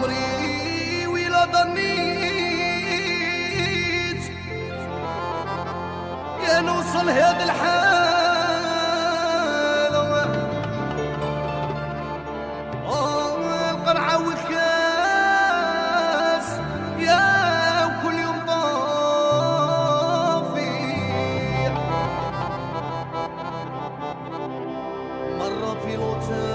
عمري ولا ظنيت يا نوصل هذا الحال. آه القرعة والكاس يا كل يوم طافي. مرة في الوتر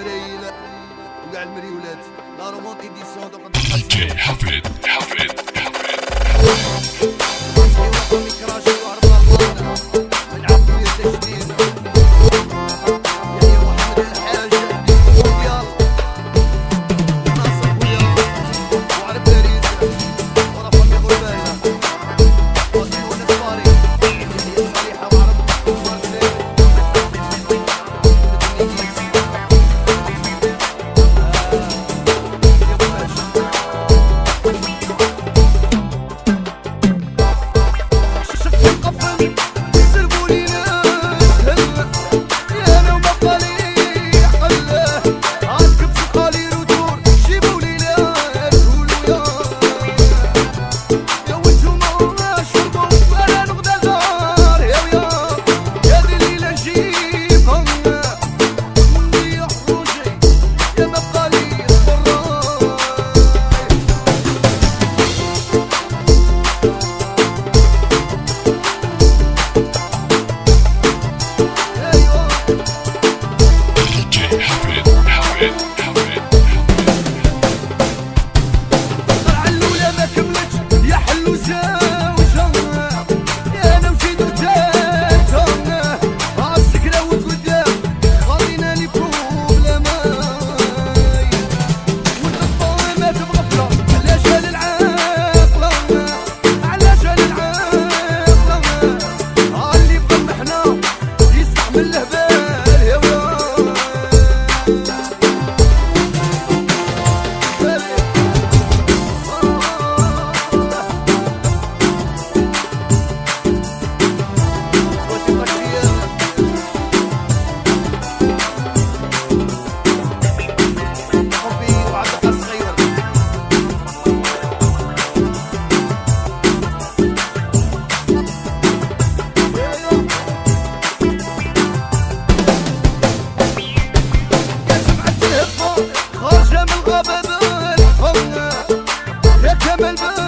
المريل وقع المريولات. لا رومونت ايديسيون حفيد حفيد حفيد. oh.